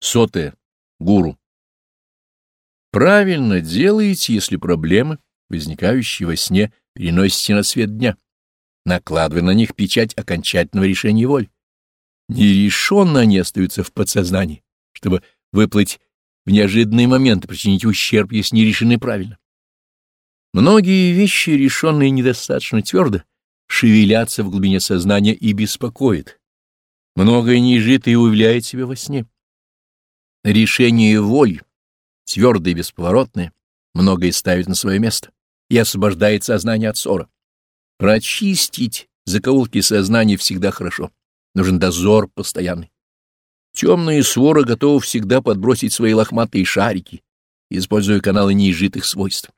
Сотое. Гуру. Правильно делаете, если проблемы, возникающие во сне, переносите на свет дня, накладывая на них печать окончательного решения воли. Нерешенно они остаются в подсознании, чтобы выплыть в неожиданные моменты, причинить ущерб, если не решены правильно. Многие вещи, решенные недостаточно твердо, шевелятся в глубине сознания и беспокоят. Многое неизжито и уявляет себя во сне. Решение воли, твердое и бесповоротное, многое ставит на свое место и освобождает сознание от ссора. Прочистить закоулки сознания всегда хорошо. Нужен дозор постоянный. Темные своры готовы всегда подбросить свои лохматые шарики, используя каналы неизжитых свойств.